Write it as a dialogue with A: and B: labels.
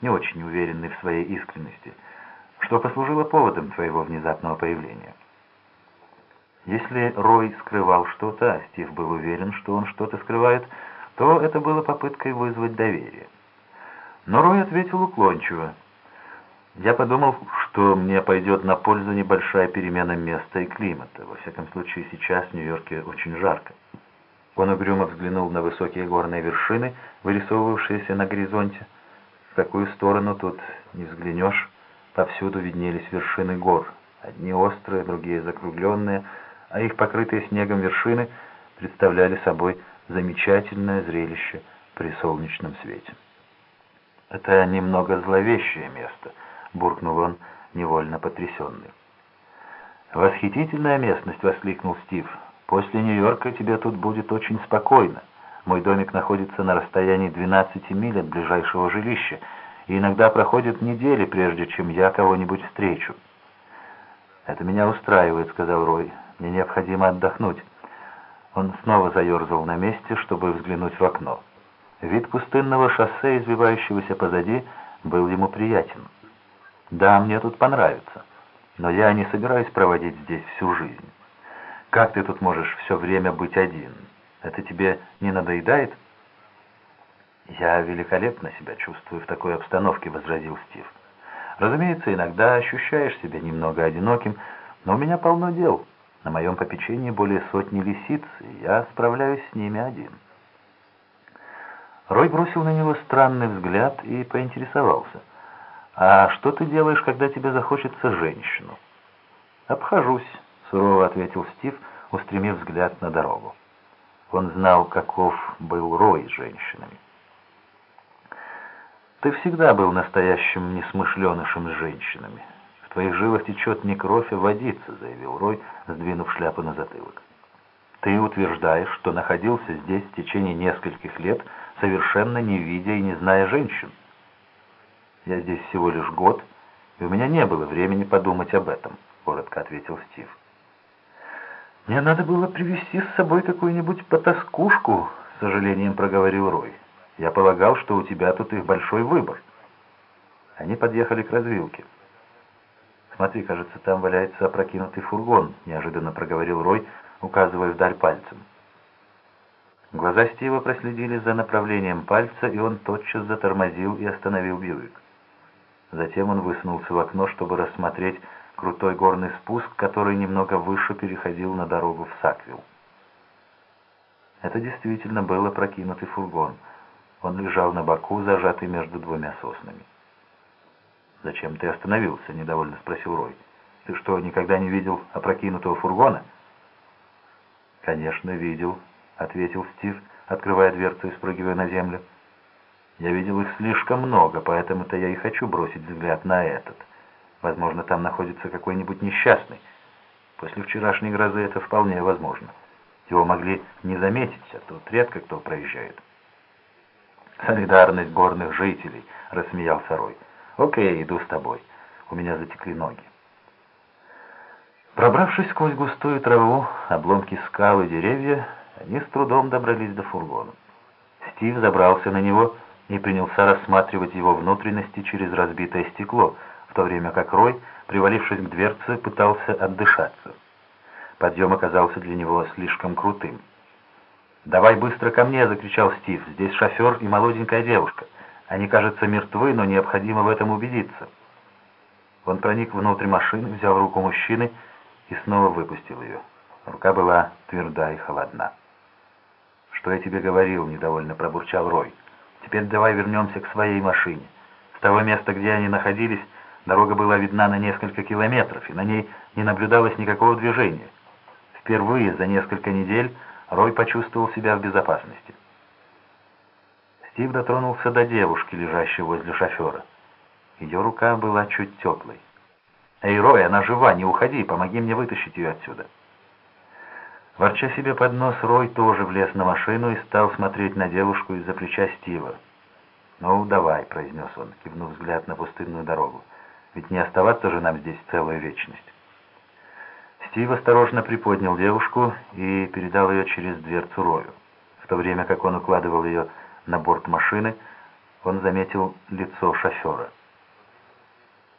A: не очень уверенный в своей искренности, что послужило поводом твоего внезапного появления. Если Рой скрывал что-то, а Стив был уверен, что он что-то скрывает, то это было попыткой вызвать доверие. Но Рой ответил уклончиво. Я подумал, что мне пойдет на пользу небольшая перемена места и климата. Во всяком случае, сейчас в Нью-Йорке очень жарко. Он угрюмо взглянул на высокие горные вершины, вырисовывавшиеся на горизонте. В какую сторону тут не взглянешь, повсюду виднелись вершины гор. Одни острые, другие закругленные, а их покрытые снегом вершины представляли собой замечательное зрелище при солнечном свете. «Это немного зловещее место», — буркнул он, невольно потрясенный. «Восхитительная местность!» — воскликнул Стив. «После Нью-Йорка тебе тут будет очень спокойно. Мой домик находится на расстоянии 12 миль от ближайшего жилища, и иногда проходят недели, прежде чем я кого-нибудь встречу». «Это меня устраивает», — сказал Рой. Мне необходимо отдохнуть». Он снова заерзал на месте, чтобы взглянуть в окно. Вид пустынного шоссе, извивающегося позади, был ему приятен. «Да, мне тут понравится, но я не собираюсь проводить здесь всю жизнь. Как ты тут можешь все время быть один? Это тебе не надоедает?» «Я великолепно себя чувствую в такой обстановке», — возразил Стив. «Разумеется, иногда ощущаешь себя немного одиноким, но у меня полно дел». На моем попечении более сотни лисиц, и я справляюсь с ними один. Рой бросил на него странный взгляд и поинтересовался. «А что ты делаешь, когда тебе захочется женщину?» «Обхожусь», — сурово ответил Стив, устремив взгляд на дорогу. Он знал, каков был Рой с женщинами. «Ты всегда был настоящим несмышленышем с женщинами твоих жилах течет не кровь, а водица», — заявил Рой, сдвинув шляпу на затылок. «Ты утверждаешь, что находился здесь в течение нескольких лет, совершенно не видя и не зная женщин. Я здесь всего лишь год, и у меня не было времени подумать об этом», — коротко ответил Стив. «Мне надо было привезти с собой какую-нибудь потаскушку», — с сожалением проговорил Рой. «Я полагал, что у тебя тут их большой выбор». Они подъехали к развилке. «Смотри, кажется, там валяется опрокинутый фургон», — неожиданно проговорил Рой, указывая вдаль пальцем. Глаза Стива проследили за направлением пальца, и он тотчас затормозил и остановил Бьюик. Затем он высунулся в окно, чтобы рассмотреть крутой горный спуск, который немного выше переходил на дорогу в Саквилл. Это действительно был опрокинутый фургон. Он лежал на боку, зажатый между двумя соснами. «Зачем ты остановился?» — недовольно спросил Рой. «Ты что, никогда не видел опрокинутого фургона?» «Конечно, видел», — ответил Стив, открывая дверцу и спрыгивая на землю. «Я видел их слишком много, поэтому-то я и хочу бросить взгляд на этот. Возможно, там находится какой-нибудь несчастный. После вчерашней грозы это вполне возможно. Его могли не заметить, а тут редко кто проезжает». «Солидарность горных жителей», — рассмеялся Рой. «Окей, иду с тобой. У меня затекли ноги». Пробравшись сквозь густую траву, обломки скал и деревья, они с трудом добрались до фургона. Стив забрался на него и принялся рассматривать его внутренности через разбитое стекло, в то время как Рой, привалившись к дверце, пытался отдышаться. Подъем оказался для него слишком крутым. «Давай быстро ко мне!» — закричал Стив. «Здесь шофер и молоденькая девушка». Они, кажется, мертвы, но необходимо в этом убедиться. Он проник внутрь машины, взял руку мужчины и снова выпустил ее. Рука была тверда и холодна. «Что я тебе говорил?» — недовольно пробурчал Рой. «Теперь давай вернемся к своей машине. С того места, где они находились, дорога была видна на несколько километров, и на ней не наблюдалось никакого движения. Впервые за несколько недель Рой почувствовал себя в безопасности». Стив дотронулся до девушки, лежащей возле шофера. Ее рука была чуть теплой. «Эй, Рой, она жива, не уходи, помоги мне вытащить ее отсюда». Ворча себе под нос, Рой тоже влез на машину и стал смотреть на девушку из-за плеча Стива. «Ну, давай», — произнес он, кивнув взгляд на пустынную дорогу. «Ведь не оставаться же нам здесь целую вечность». Стив осторожно приподнял девушку и передал ее через дверцу Рою. В то время как он укладывал ее на борт машины, Он заметил лицо шофера.